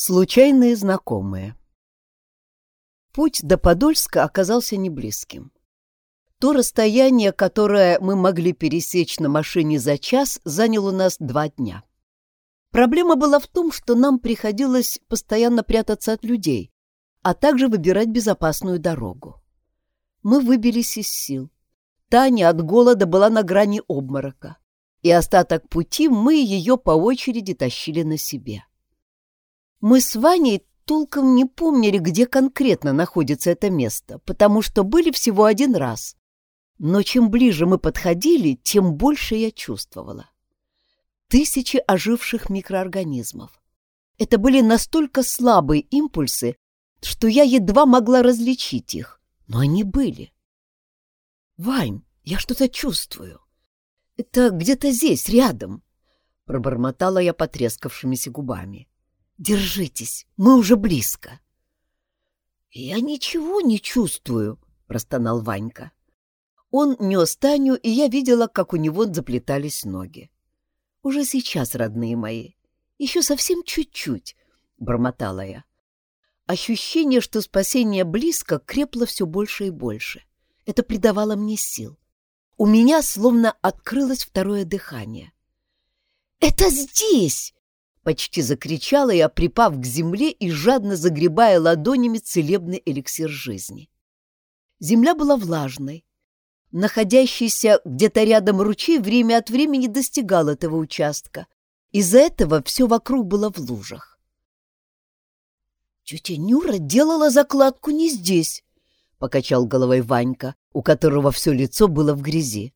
Случайные знакомые. Путь до Подольска оказался неблизким. То расстояние, которое мы могли пересечь на машине за час, заняло нас два дня. Проблема была в том, что нам приходилось постоянно прятаться от людей, а также выбирать безопасную дорогу. Мы выбились из сил. Таня от голода была на грани обморока, и остаток пути мы ее по очереди тащили на себе. Мы с Ваней толком не помнили, где конкретно находится это место, потому что были всего один раз. Но чем ближе мы подходили, тем больше я чувствовала. Тысячи оживших микроорганизмов. Это были настолько слабые импульсы, что я едва могла различить их, но они были. «Вань, я что-то чувствую. Это где-то здесь, рядом», — пробормотала я потрескавшимися губами. Держитесь, мы уже близко. Я ничего не чувствую, простонал Ванька. Он нес Таню, и я видела, как у него заплетались ноги. Уже сейчас, родные мои, еще совсем чуть-чуть, бормотала я. Ощущение, что спасение близко, крепло все больше и больше. Это придавало мне сил. У меня словно открылось второе дыхание. «Это здесь!» Почти закричала я, припав к земле и жадно загребая ладонями целебный эликсир жизни. Земля была влажной. Находящийся где-то рядом ручей время от времени достигал этого участка. Из-за этого все вокруг было в лужах. «Тетя Нюра делала закладку не здесь», — покачал головой Ванька, у которого все лицо было в грязи.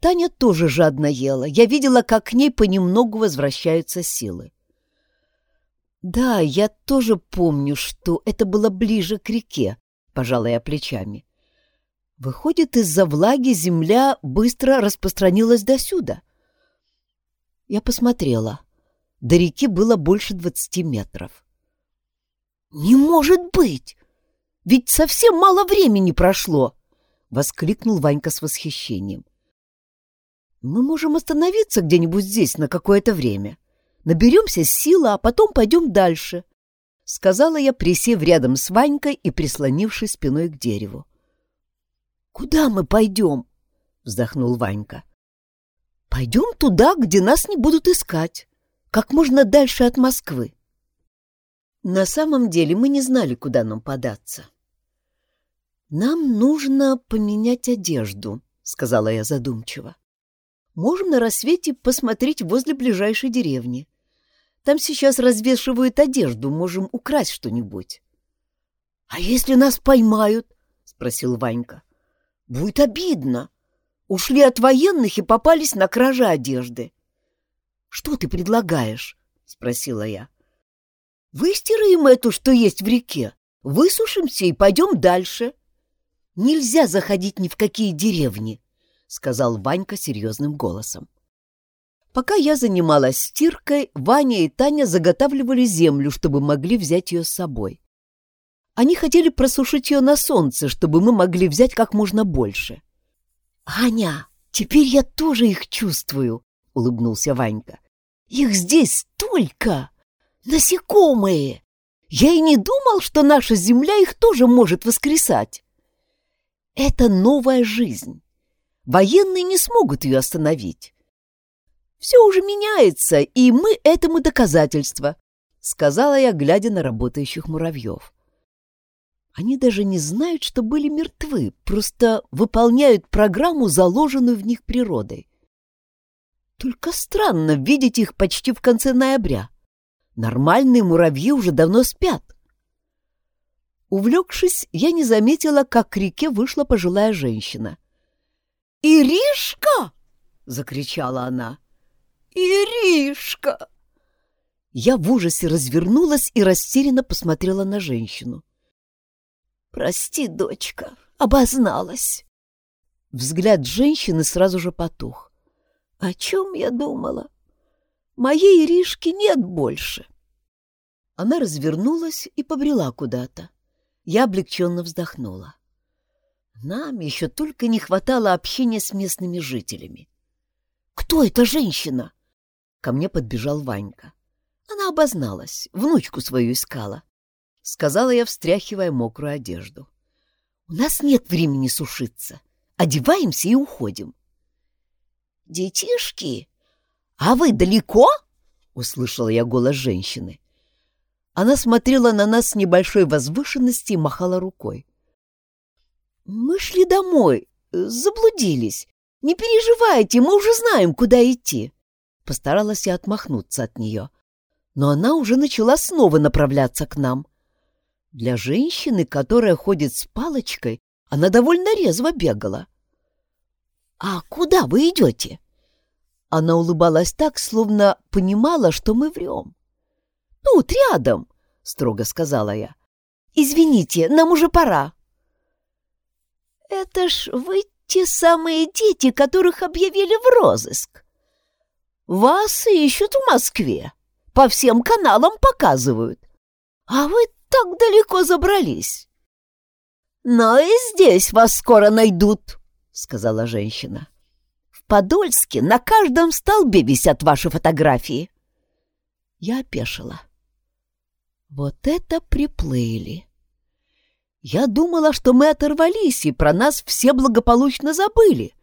Таня тоже жадно ела. Я видела, как к ней понемногу возвращаются силы. «Да, я тоже помню, что это было ближе к реке», — пожала я плечами. «Выходит, из-за влаги земля быстро распространилась досюда». Я посмотрела. До реки было больше двадцати метров. «Не может быть! Ведь совсем мало времени прошло!» — воскликнул Ванька с восхищением. Мы можем остановиться где-нибудь здесь на какое-то время. Наберемся силы, а потом пойдем дальше», — сказала я, присев рядом с Ванькой и прислонившись спиной к дереву. «Куда мы пойдем?» — вздохнул Ванька. «Пойдем туда, где нас не будут искать, как можно дальше от Москвы». На самом деле мы не знали, куда нам податься. «Нам нужно поменять одежду», — сказала я задумчиво. Можем на рассвете посмотреть возле ближайшей деревни. Там сейчас развешивают одежду, можем украсть что-нибудь. — А если нас поймают? — спросил Ванька. — Будет обидно. Ушли от военных и попались на краже одежды. — Что ты предлагаешь? — спросила я. — Выстираем эту, что есть в реке, высушимся и пойдем дальше. Нельзя заходить ни в какие деревни. — сказал Ванька серьезным голосом. Пока я занималась стиркой, Ваня и Таня заготавливали землю, чтобы могли взять ее с собой. Они хотели просушить ее на солнце, чтобы мы могли взять как можно больше. «Аня, теперь я тоже их чувствую», — улыбнулся Ванька. «Их здесь столько! Насекомые! Я и не думал, что наша земля их тоже может воскресать. Это новая жизнь. Военные не смогут ее остановить. Все уже меняется, и мы этому доказательство, — сказала я, глядя на работающих муравьев. Они даже не знают, что были мертвы, просто выполняют программу, заложенную в них природой. Только странно видеть их почти в конце ноября. Нормальные муравьи уже давно спят. Увлекшись, я не заметила, как к реке вышла пожилая женщина — «Иришка!» — закричала она. «Иришка!» Я в ужасе развернулась и растерянно посмотрела на женщину. «Прости, дочка, обозналась». Взгляд женщины сразу же потух. «О чем я думала? Моей Иришки нет больше». Она развернулась и побрела куда-то. Я облегченно вздохнула. Нам еще только не хватало общения с местными жителями. «Кто эта женщина?» Ко мне подбежал Ванька. Она обозналась, внучку свою искала. Сказала я, встряхивая мокрую одежду. У нас нет времени сушиться. Одеваемся и уходим. «Детишки, а вы далеко?» — услышала я голос женщины. Она смотрела на нас с небольшой возвышенности и махала рукой. «Мы шли домой, заблудились. Не переживайте, мы уже знаем, куда идти». Постаралась я отмахнуться от нее. Но она уже начала снова направляться к нам. Для женщины, которая ходит с палочкой, она довольно резво бегала. «А куда вы идете?» Она улыбалась так, словно понимала, что мы врем. «Тут, рядом», — строго сказала я. «Извините, нам уже пора». «Это ж вы те самые дети, которых объявили в розыск. Вас ищут в Москве, по всем каналам показывают. А вы так далеко забрались. Но и здесь вас скоро найдут, сказала женщина. В Подольске на каждом столбе висят ваши фотографии. Я опешила. Вот это приплыли. Я думала, что мы оторвались, и про нас все благополучно забыли.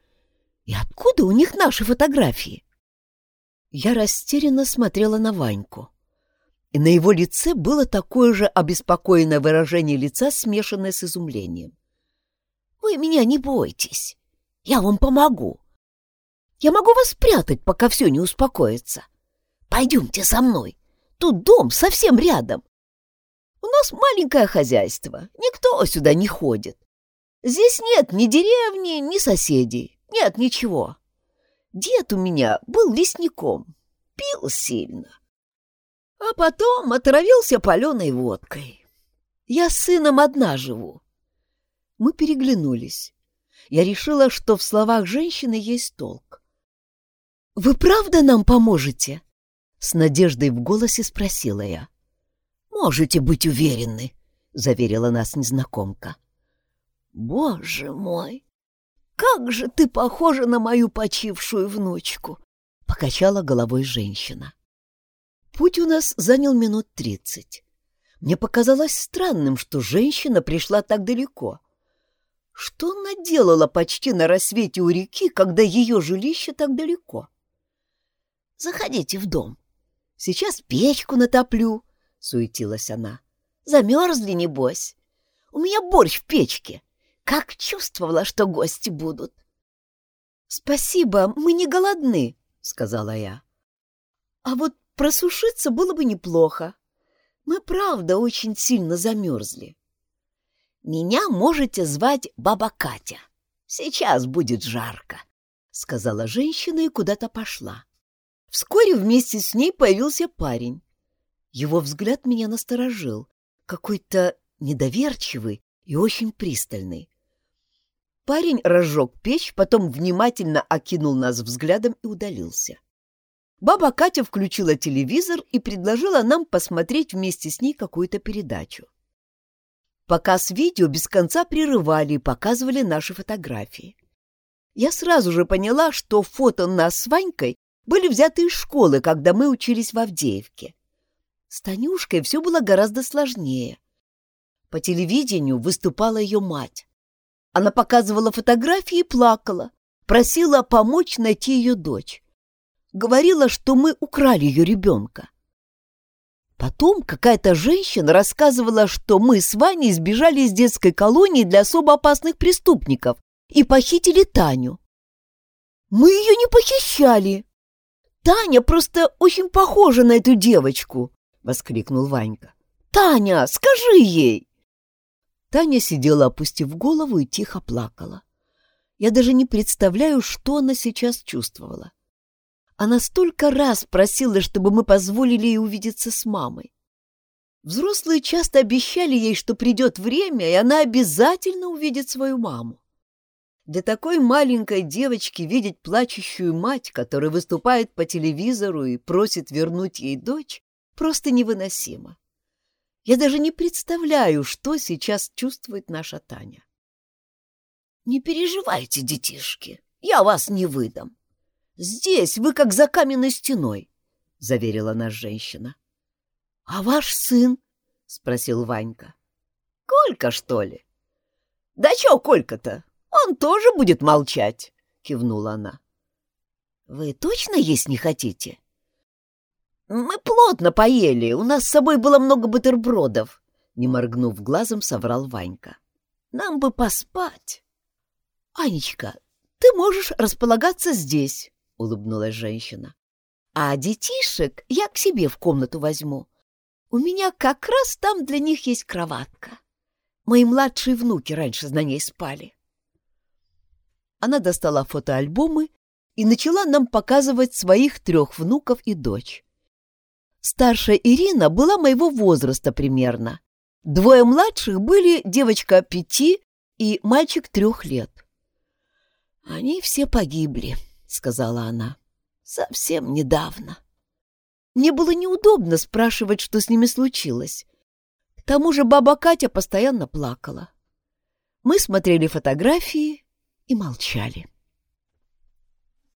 И откуда у них наши фотографии? Я растерянно смотрела на Ваньку и на его лице было такое же обеспокоенное выражение лица, смешанное с изумлением. «Вы меня не бойтесь. Я вам помогу. Я могу вас спрятать, пока все не успокоится. Пойдемте со мной. Тут дом совсем рядом. У нас маленькое хозяйство, никто сюда не ходит. Здесь нет ни деревни, ни соседей, нет ничего. Дед у меня был лесником, пил сильно» а потом отравился паленой водкой. Я с сыном одна живу. Мы переглянулись. Я решила, что в словах женщины есть толк. «Вы правда нам поможете?» С надеждой в голосе спросила я. «Можете быть уверены», — заверила нас незнакомка. «Боже мой! Как же ты похожа на мою почившую внучку!» — покачала головой женщина. Путь у нас занял минут тридцать. Мне показалось странным, что женщина пришла так далеко. Что она делала почти на рассвете у реки, когда ее жилище так далеко? «Заходите в дом. Сейчас печку натоплю», — суетилась она. «Замерзли, небось. У меня борщ в печке. Как чувствовала, что гости будут». «Спасибо, мы не голодны», — сказала я. «А вот Просушиться было бы неплохо. Мы, правда, очень сильно замерзли. Меня можете звать Баба Катя. Сейчас будет жарко, — сказала женщина и куда-то пошла. Вскоре вместе с ней появился парень. Его взгляд меня насторожил, какой-то недоверчивый и очень пристальный. Парень разжег печь, потом внимательно окинул нас взглядом и удалился. Баба Катя включила телевизор и предложила нам посмотреть вместе с ней какую-то передачу. Показ видео без конца прерывали и показывали наши фотографии. Я сразу же поняла, что фото нас с Ванькой были взяты из школы, когда мы учились в Авдеевке. С Танюшкой все было гораздо сложнее. По телевидению выступала ее мать. Она показывала фотографии и плакала, просила помочь найти ее дочь говорила, что мы украли ее ребенка. Потом какая-то женщина рассказывала, что мы с Ваней сбежали из детской колонии для особо опасных преступников и похитили Таню. Мы ее не похищали. Таня просто очень похожа на эту девочку, воскликнул Ванька. Таня, скажи ей. Таня сидела, опустив голову, и тихо плакала. Я даже не представляю, что она сейчас чувствовала. Она столько раз просила, чтобы мы позволили ей увидеться с мамой. Взрослые часто обещали ей, что придет время, и она обязательно увидит свою маму. Для такой маленькой девочки видеть плачущую мать, которая выступает по телевизору и просит вернуть ей дочь, просто невыносимо. Я даже не представляю, что сейчас чувствует наша Таня. «Не переживайте, детишки, я вас не выдам. Здесь вы как за каменной стеной, — заверила нас женщина. «А ваш сын?» — спросил Ванька. «Колька, что ли?» «Да чё Колька-то? Он тоже будет молчать», — кивнула она. «Вы точно есть не хотите?» «Мы плотно поели, у нас с собой было много бутербродов», — не моргнув глазом, соврал Ванька. «Нам бы поспать». «Анечка, ты можешь располагаться здесь», — улыбнулась женщина. «А детишек я к себе в комнату возьму. У меня как раз там для них есть кроватка. Мои младшие внуки раньше на ней спали». Она достала фотоальбомы и начала нам показывать своих трех внуков и дочь. Старшая Ирина была моего возраста примерно. Двое младших были девочка пяти и мальчик трех лет. «Они все погибли», — сказала она. «Совсем недавно». Мне было неудобно спрашивать, что с ними случилось. К тому же баба Катя постоянно плакала. Мы смотрели фотографии и молчали.